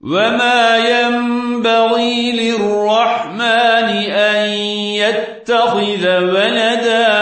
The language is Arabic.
وما ينبغي للرحمن أن يتخذ ولدا